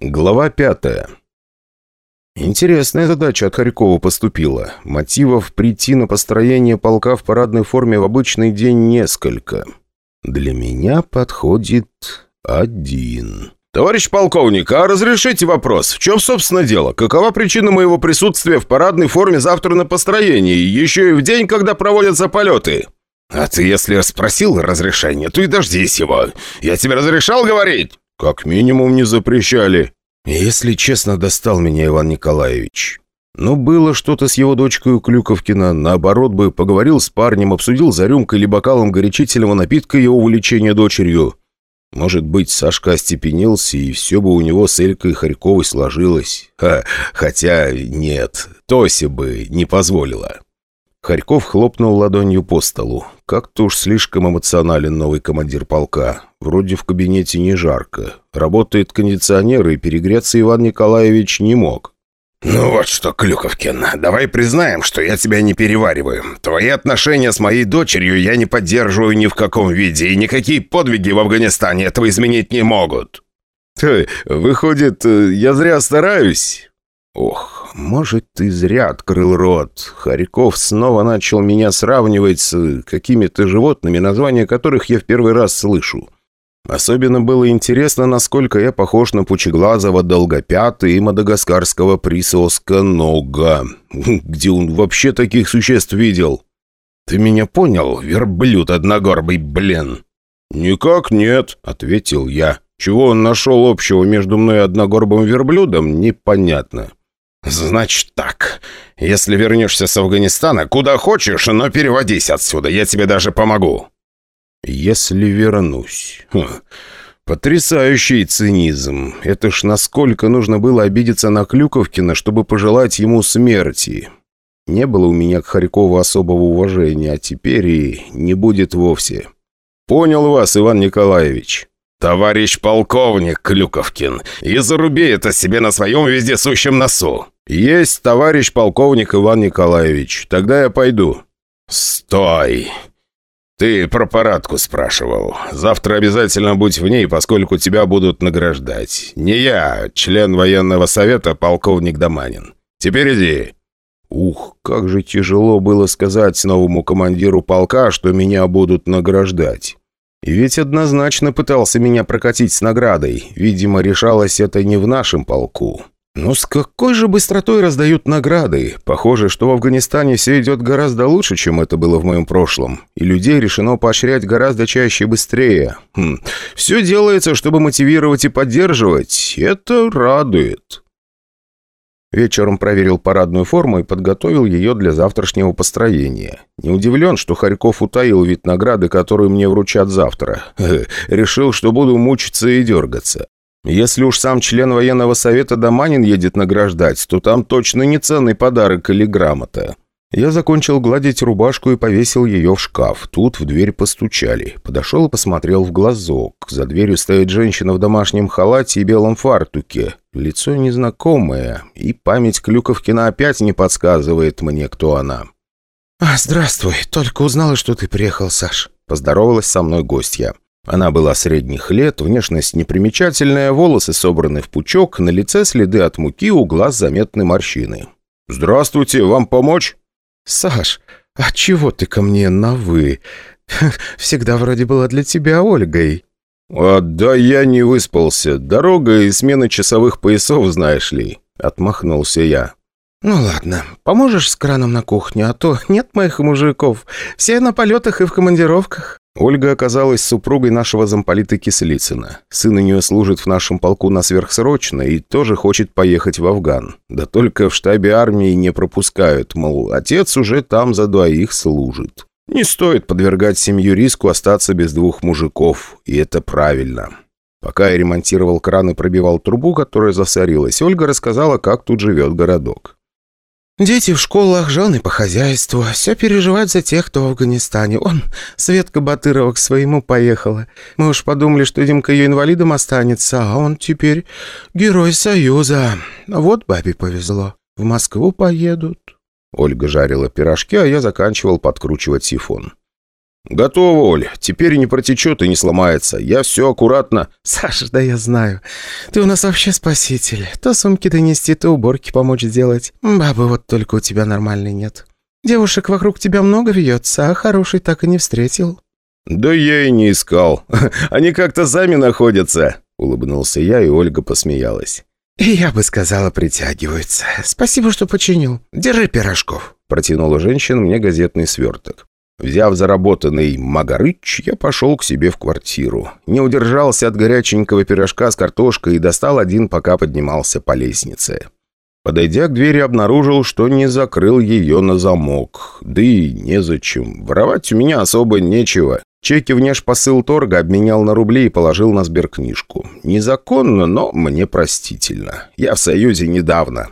Глава пятая. Интересная задача от Харькова поступила. Мотивов прийти на построение полка в парадной форме в обычный день несколько. Для меня подходит один. «Товарищ полковник, а разрешите вопрос? В чем, собственно, дело? Какова причина моего присутствия в парадной форме завтра на построении, еще и в день, когда проводятся полеты?» «А ты, если спросил разрешение, то и дождись его. Я тебе разрешал говорить?» «Как минимум не запрещали». Если честно, достал меня Иван Николаевич. Но было что-то с его дочкой Клюковкина. Наоборот бы, поговорил с парнем, обсудил за рюмкой или бокалом горячительного напитка его увлечение дочерью. Может быть, Сашка остепенился, и все бы у него с Элькой Харьковой сложилось. Ха, хотя нет, Тося бы не позволила. Харьков хлопнул ладонью по столу. Как-то уж слишком эмоционален новый командир полка. Вроде в кабинете не жарко. Работает кондиционер, и перегреться Иван Николаевич не мог. «Ну вот что, Клюковкин, давай признаем, что я тебя не перевариваю. Твои отношения с моей дочерью я не поддерживаю ни в каком виде, и никакие подвиги в Афганистане этого изменить не могут». «Выходит, я зря стараюсь?» Ох, может, ты зря открыл рот. Харьков снова начал меня сравнивать с какими-то животными, названия которых я в первый раз слышу. Особенно было интересно, насколько я похож на пучеглазого долгопята и мадагаскарского присоска нога. Где он вообще таких существ видел? Ты меня понял, верблюд одногорбый, блин? «Никак нет», — ответил я. Чего он нашел общего между мной и одногорбым верблюдом, непонятно. «Значит так. Если вернешься с Афганистана, куда хочешь, но переводись отсюда, я тебе даже помогу». «Если вернусь...» хм. Потрясающий цинизм. Это ж насколько нужно было обидеться на Клюковкина, чтобы пожелать ему смерти. Не было у меня к Харькову особого уважения, а теперь и не будет вовсе. Понял вас, Иван Николаевич. «Товарищ полковник Клюковкин, и заруби это себе на своем вездесущем носу!» «Есть, товарищ полковник Иван Николаевич. Тогда я пойду». «Стой! Ты про парадку спрашивал. Завтра обязательно будь в ней, поскольку тебя будут награждать. Не я, а член военного совета, полковник Доманин. Теперь иди». Ух, как же тяжело было сказать новому командиру полка, что меня будут награждать. И ведь однозначно пытался меня прокатить с наградой. Видимо, решалось это не в нашем полку. Но с какой же быстротой раздают награды? Похоже, что в Афганистане все идет гораздо лучше, чем это было в моем прошлом. И людей решено поощрять гораздо чаще и быстрее. Хм. Все делается, чтобы мотивировать и поддерживать. Это радует. Вечером проверил парадную форму и подготовил ее для завтрашнего построения. Не удивлен, что Харьков утаил вид награды, которую мне вручат завтра. Решил, что буду мучиться и дергаться. Если уж сам член военного совета Доманин едет награждать, то там точно не ценный подарок или грамота. Я закончил гладить рубашку и повесил ее в шкаф. Тут в дверь постучали. Подошел и посмотрел в глазок. За дверью стоит женщина в домашнем халате и белом фартуке. Лицо незнакомое, и память Клюковкина опять не подсказывает мне, кто она. «А, здравствуй. Только узнала, что ты приехал, Саш». Поздоровалась со мной гостья. Она была средних лет, внешность непримечательная, волосы собраны в пучок, на лице следы от муки, у глаз заметны морщины. «Здравствуйте, вам помочь?» «Саш, а чего ты ко мне на «вы»? Всегда вроде была для тебя Ольгой». «А, да я не выспался. Дорога и смена часовых поясов, знаешь ли», — отмахнулся я. «Ну ладно, поможешь с краном на кухне, а то нет моих мужиков. Все на полетах и в командировках». Ольга оказалась супругой нашего замполита Кислицына. Сын у нее служит в нашем полку на сверхсрочно и тоже хочет поехать в Афган. Да только в штабе армии не пропускают, мол, отец уже там за двоих служит. Не стоит подвергать семью риску остаться без двух мужиков, и это правильно. Пока я ремонтировал кран и пробивал трубу, которая засорилась, Ольга рассказала, как тут живет городок. Дети в школах, жены по хозяйству. Все переживают за тех, кто в Афганистане. Он, Светка Батырова, к своему поехала. Мы уж подумали, что Димка ее инвалидом останется, а он теперь герой Союза. Вот бабе повезло. В Москву поедут. Ольга жарила пирожки, а я заканчивал подкручивать сифон. «Готово, Оль. Теперь не протечет и не сломается. Я все аккуратно...» «Саша, да я знаю. Ты у нас вообще спаситель. То сумки донести, то уборки помочь сделать. Бабы вот только у тебя нормальной нет. Девушек вокруг тебя много вьется, а хороший так и не встретил». «Да я и не искал. Они как-то сами находятся», — улыбнулся я, и Ольга посмеялась. «Я бы сказала, притягиваются. Спасибо, что починил. Держи пирожков», — протянула женщина мне газетный сверток. Взяв заработанный магарыч, я пошел к себе в квартиру. Не удержался от горяченького пирожка с картошкой и достал один, пока поднимался по лестнице. Подойдя к двери, обнаружил, что не закрыл ее на замок. Да и незачем. Воровать у меня особо нечего. Чеки посыл торга обменял на рубли и положил на сберкнижку. Незаконно, но мне простительно. Я в Союзе недавно.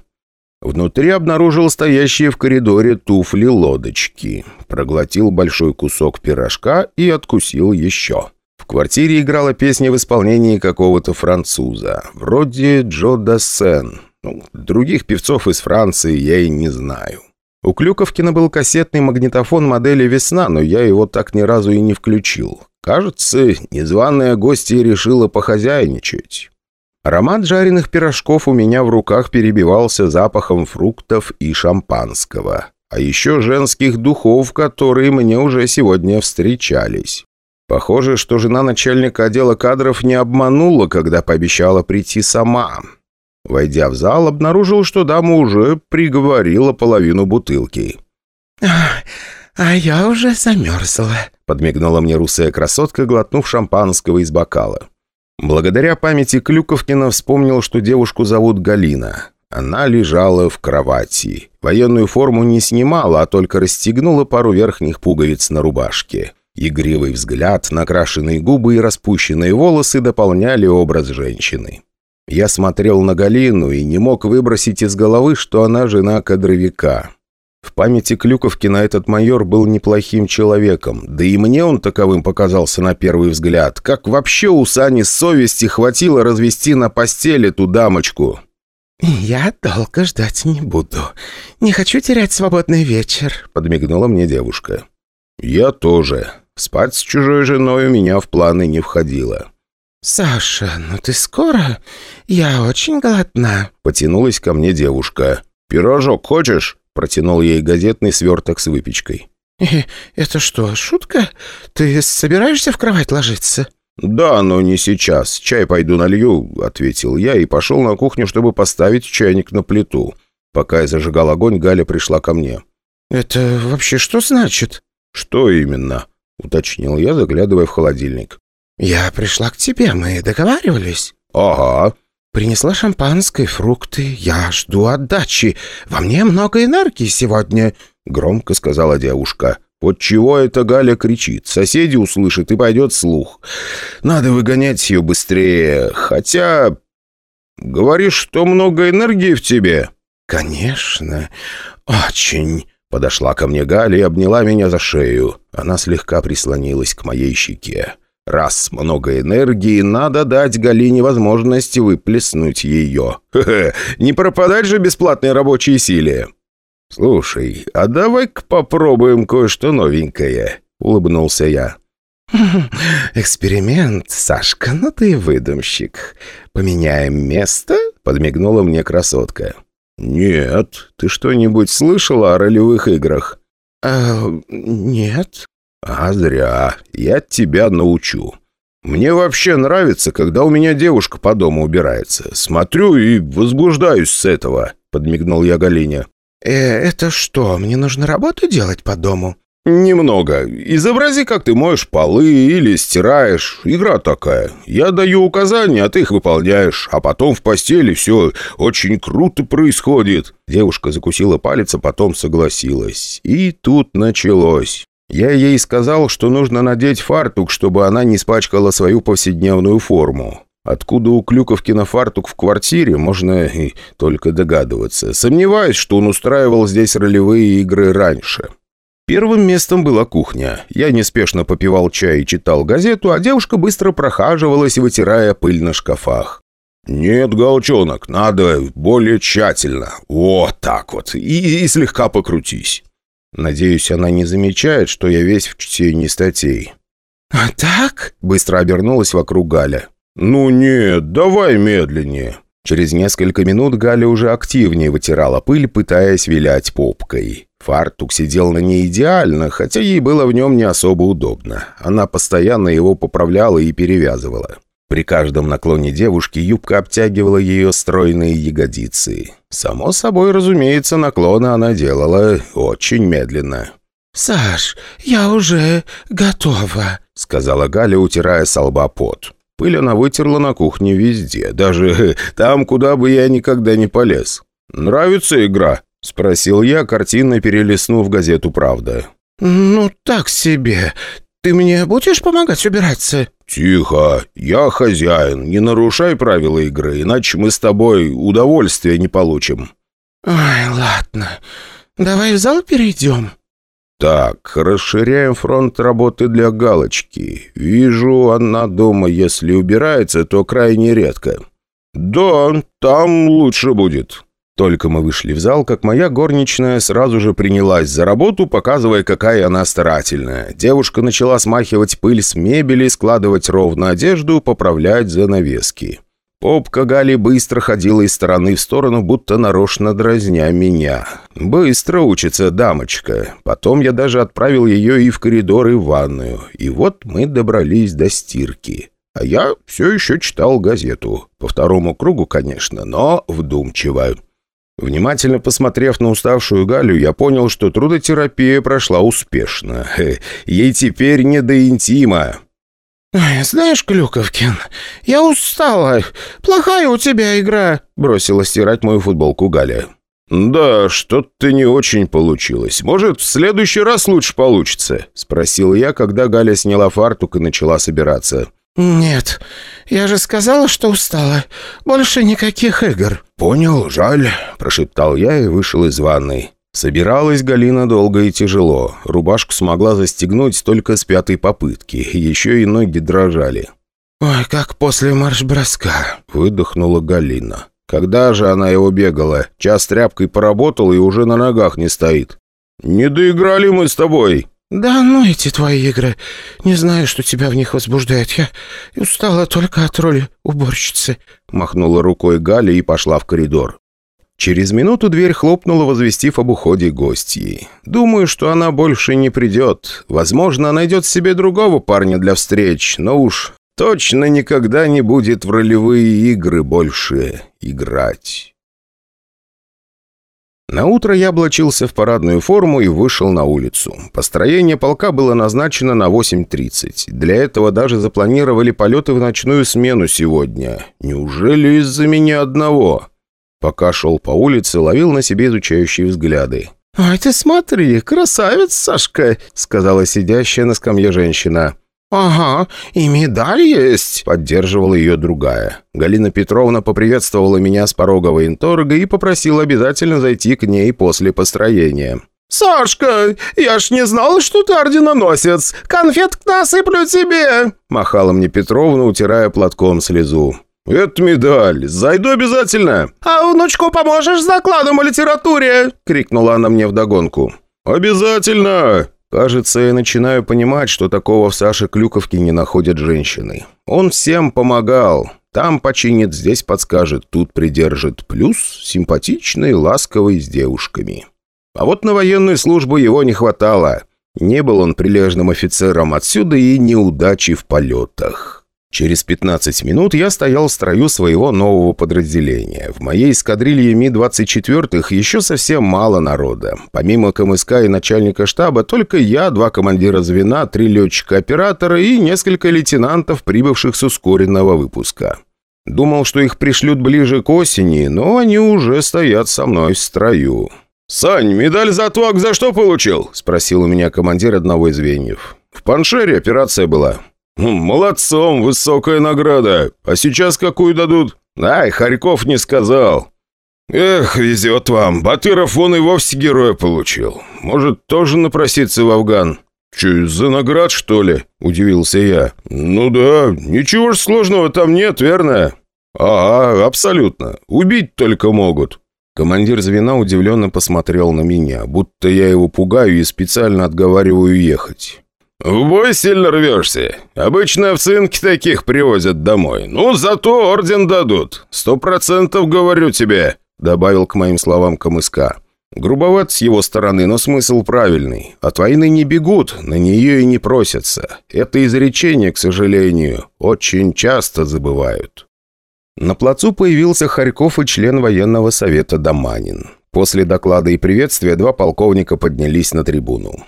Внутри обнаружил стоящие в коридоре туфли-лодочки. Проглотил большой кусок пирожка и откусил еще. В квартире играла песня в исполнении какого-то француза. Вроде Джо Дассен. Ну, других певцов из Франции я и не знаю. У Клюковкина был кассетный магнитофон модели «Весна», но я его так ни разу и не включил. Кажется, незваная гостья решила похозяйничать. Аромат жареных пирожков у меня в руках перебивался запахом фруктов и шампанского. А еще женских духов, которые мне уже сегодня встречались. Похоже, что жена начальника отдела кадров не обманула, когда пообещала прийти сама. Войдя в зал, обнаружил, что дама уже приговорила половину бутылки. «А я уже замерзла», — подмигнула мне русая красотка, глотнув шампанского из бокала. Благодаря памяти Клюковкина вспомнил, что девушку зовут Галина. Она лежала в кровати. Военную форму не снимала, а только расстегнула пару верхних пуговиц на рубашке. Игривый взгляд, накрашенные губы и распущенные волосы дополняли образ женщины. Я смотрел на Галину и не мог выбросить из головы, что она жена кадровика. Памяти Клюковкина этот майор был неплохим человеком, да и мне он таковым показался на первый взгляд. Как вообще у Сани совести хватило развести на постели ту дамочку? «Я долго ждать не буду. Не хочу терять свободный вечер», — подмигнула мне девушка. «Я тоже. Спать с чужой женой у меня в планы не входило». «Саша, ну ты скоро? Я очень голодна», — потянулась ко мне девушка. «Пирожок хочешь?» Протянул ей газетный сверток с выпечкой. «Э, «Это что, шутка? Ты собираешься в кровать ложиться?» «Да, но не сейчас. Чай пойду налью», — ответил я и пошел на кухню, чтобы поставить чайник на плиту. Пока я зажигал огонь, Галя пришла ко мне. «Это вообще что значит?» «Что именно?» — уточнил я, заглядывая в холодильник. «Я пришла к тебе, мы договаривались». «Ага», Принесла шампанское, фрукты. Я жду отдачи. Во мне много энергии сегодня», — громко сказала девушка. «Вот чего это Галя кричит? Соседи услышат и пойдет слух. Надо выгонять ее быстрее. Хотя... Говоришь, что много энергии в тебе?» «Конечно. Очень». Подошла ко мне Галя и обняла меня за шею. Она слегка прислонилась к моей щеке. Раз много энергии, надо дать Галине возможность выплеснуть ее. Хе-хе, не пропадать же бесплатной рабочей силе. «Слушай, а давай-ка попробуем кое-что новенькое», — улыбнулся я. «Эксперимент, Сашка, ну ты выдумщик. Поменяем место?» — подмигнула мне красотка. «Нет. Ты что-нибудь слышала о ролевых играх?» «Э, «Нет». «А зря. Я тебя научу. Мне вообще нравится, когда у меня девушка по дому убирается. Смотрю и возбуждаюсь с этого», — подмигнул я Галине. «Э, это что, мне нужно работу делать по дому?» «Немного. Изобрази, как ты моешь полы или стираешь. Игра такая. Я даю указания, а ты их выполняешь. А потом в постели все очень круто происходит». Девушка закусила палец, а потом согласилась. И тут началось. Я ей сказал, что нужно надеть фартук, чтобы она не испачкала свою повседневную форму. Откуда у Клюковкина фартук в квартире, можно и только догадываться. Сомневаюсь, что он устраивал здесь ролевые игры раньше. Первым местом была кухня. Я неспешно попивал чай и читал газету, а девушка быстро прохаживалась, вытирая пыль на шкафах. «Нет, голчонок, надо более тщательно. Вот так вот. И, и слегка покрутись». Надеюсь, она не замечает, что я весь в чтении статей. «А так?» — быстро обернулась вокруг Галя. «Ну нет, давай медленнее». Через несколько минут Галя уже активнее вытирала пыль, пытаясь вилять попкой. Фартук сидел на ней идеально, хотя ей было в нем не особо удобно. Она постоянно его поправляла и перевязывала. При каждом наклоне девушки юбка обтягивала ее стройные ягодицы. Само собой, разумеется, наклоны она делала очень медленно. «Саш, я уже готова», — сказала Галя, утирая с лба пот. Пыль она вытерла на кухне везде, даже там, куда бы я никогда не полез. «Нравится игра?» — спросил я, картинно перелистнув газету «Правда». «Ну, так себе. Ты мне будешь помогать убираться?» «Тихо! Я хозяин. Не нарушай правила игры, иначе мы с тобой удовольствия не получим». «Ой, ладно. Давай в зал перейдем». «Так, расширяем фронт работы для галочки. Вижу, она дома, если убирается, то крайне редко». «Да, там лучше будет». Только мы вышли в зал, как моя горничная сразу же принялась за работу, показывая, какая она старательная. Девушка начала смахивать пыль с мебели, складывать ровно одежду, поправлять занавески. Попка Гали быстро ходила из стороны в сторону, будто нарочно дразня меня. Быстро учится дамочка. Потом я даже отправил ее и в коридор, и в ванную. И вот мы добрались до стирки. А я все еще читал газету. По второму кругу, конечно, но вдумчиво. Внимательно посмотрев на уставшую Галю, я понял, что трудотерапия прошла успешно. Ей теперь не до интима. «Знаешь, Клюковкин, я устала. Плохая у тебя игра», — бросила стирать мою футболку Галя. «Да, что-то не очень получилось. Может, в следующий раз лучше получится?» — спросил я, когда Галя сняла фартук и начала собираться. «Нет, я же сказала, что устала. Больше никаких игр». «Понял, жаль», – прошептал я и вышел из ванной. Собиралась Галина долго и тяжело. Рубашку смогла застегнуть только с пятой попытки. Еще и ноги дрожали. «Ой, как после марш-броска», – выдохнула Галина. «Когда же она его бегала? Час тряпкой поработала и уже на ногах не стоит». «Не доиграли мы с тобой», «Да ну эти твои игры. Не знаю, что тебя в них возбуждает. Я устала только от роли уборщицы», — махнула рукой Галя и пошла в коридор. Через минуту дверь хлопнула, возвестив об уходе гостьи. Думаю, что она больше не придет. Возможно, найдет себе другого парня для встреч, но уж точно никогда не будет в ролевые игры больше играть. На утро я облачился в парадную форму и вышел на улицу. Построение полка было назначено на 8.30. Для этого даже запланировали полеты в ночную смену сегодня. Неужели из-за меня одного? Пока шел по улице, ловил на себе изучающие взгляды. «Ай ты смотри, красавец, Сашка!» — сказала сидящая на скамье женщина. «Ага, и медаль есть», — поддерживала ее другая. Галина Петровна поприветствовала меня с порога военторга и попросила обязательно зайти к ней после построения. «Сашка, я ж не знал, что ты орденоносец! Конфеток насыплю тебе!» Махала мне Петровна, утирая платком слезу. «Это медаль. Зайду обязательно!» «А внучку поможешь с докладом о литературе?» — крикнула она мне вдогонку. «Обязательно!» Кажется, я начинаю понимать, что такого в Саше Клюковке не находят женщины. Он всем помогал. Там починит, здесь подскажет, тут придержит. Плюс симпатичный, ласковый с девушками. А вот на военную службу его не хватало. Не был он прилежным офицером отсюда и неудачи в полетах. Через 15 минут я стоял в строю своего нового подразделения. В моей эскадрилье Ми-24 еще совсем мало народа. Помимо КМСК и начальника штаба, только я, два командира звена, три летчика-оператора и несколько лейтенантов, прибывших с ускоренного выпуска. Думал, что их пришлют ближе к осени, но они уже стоят со мной в строю. «Сань, медаль за отваг за что получил?» – спросил у меня командир одного из звеньев. «В Паншере операция была». «Молодцом, высокая награда. А сейчас какую дадут?» «Ай, Харьков не сказал». «Эх, везет вам. Батыров вон и вовсе героя получил. Может, тоже напроситься в Афган?» «Че, из-за наград, что ли?» – удивился я. «Ну да, ничего ж сложного там нет, верно?» «Ага, абсолютно. Убить только могут». Командир звена удивленно посмотрел на меня, будто я его пугаю и специально отговариваю ехать. «В бой сильно рвешься. Обычно овцинки таких привозят домой. Ну, зато орден дадут. Сто процентов говорю тебе», — добавил к моим словам КМСК. Грубоват с его стороны, но смысл правильный. От войны не бегут, на нее и не просятся. Это изречение, к сожалению, очень часто забывают. На плацу появился Харьков и член военного совета Доманин. После доклада и приветствия два полковника поднялись на трибуну.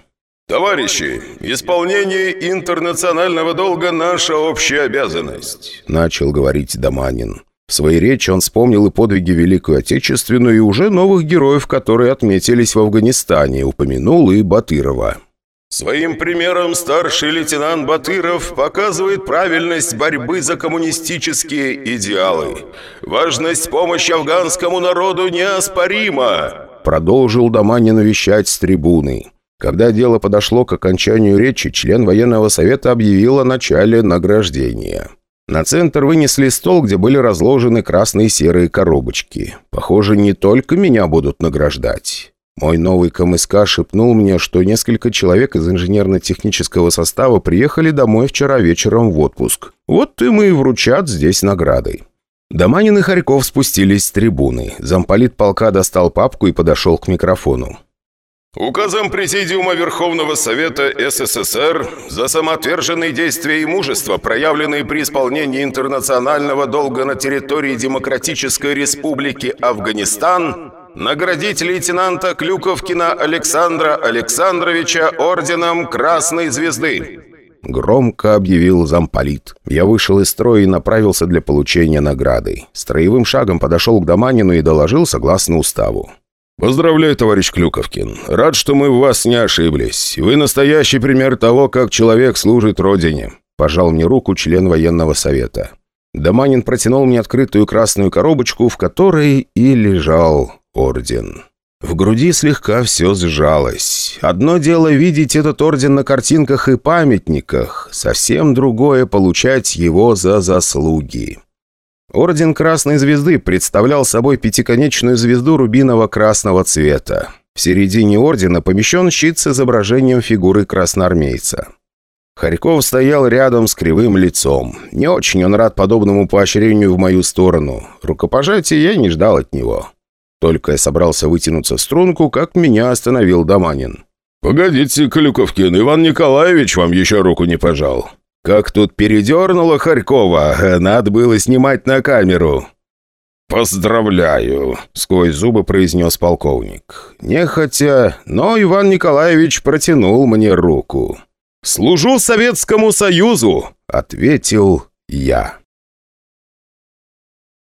«Товарищи, исполнение интернационального долга – наша общая обязанность», – начал говорить Доманин. В своей речи он вспомнил и подвиги Великую Отечественную, и уже новых героев, которые отметились в Афганистане, упомянул и Батырова. Своим примером старший лейтенант Батыров показывает правильность борьбы за коммунистические идеалы. Важность помощи афганскому народу неоспорима. Продолжил Доманин вещать с трибуны. Когда дело подошло к окончанию речи, член военного совета объявил о начале награждения. На центр вынесли стол, где были разложены красные и серые коробочки. Похоже, не только меня будут награждать. Мой новый КМСК шепнул мне, что несколько человек из инженерно-технического состава приехали домой вчера вечером в отпуск. Вот им и вручат здесь награды. Доманин и Харьков спустились с трибуны. Замполит полка достал папку и подошел к микрофону. Указом Президиума Верховного Совета СССР за самоотверженные действия и мужество, проявленные при исполнении интернационального долга на территории Демократической Республики Афганистан, наградить лейтенанта Клюковкина Александра Александровича орденом Красной Звезды. Громко объявил замполит. Я вышел из строя и направился для получения награды. Строевым шагом подошел к Доманину и доложил согласно уставу. «Поздравляю, товарищ Клюковкин. Рад, что мы в вас не ошиблись. Вы настоящий пример того, как человек служит Родине». Пожал мне руку член военного совета. Доманин протянул мне открытую красную коробочку, в которой и лежал орден. В груди слегка все сжалось. Одно дело видеть этот орден на картинках и памятниках, совсем другое — получать его за заслуги. Орден Красной Звезды представлял собой пятиконечную звезду рубиново-красного цвета. В середине ордена помещен щит с изображением фигуры красноармейца. Харьков стоял рядом с кривым лицом. Не очень он рад подобному поощрению в мою сторону. Рукопожатия я не ждал от него. Только я собрался вытянуться в струнку, как меня остановил Доманин. «Погодите, Клюковкин, Иван Николаевич вам еще руку не пожал». Как тут передернуло Харькова, надо было снимать на камеру. «Поздравляю», — сквозь зубы произнес полковник. Нехотя, но Иван Николаевич протянул мне руку. «Служу Советскому Союзу», — ответил я.